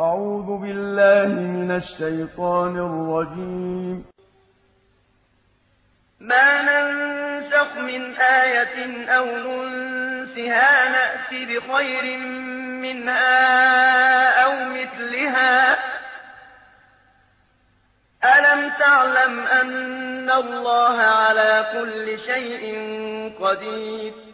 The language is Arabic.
أعوذ بالله من الشيطان الرجيم. ما ننسخ من آية أو ننسها نأت بخير منها أو مثلها. ألم تعلم أن الله على كل شيء قدير؟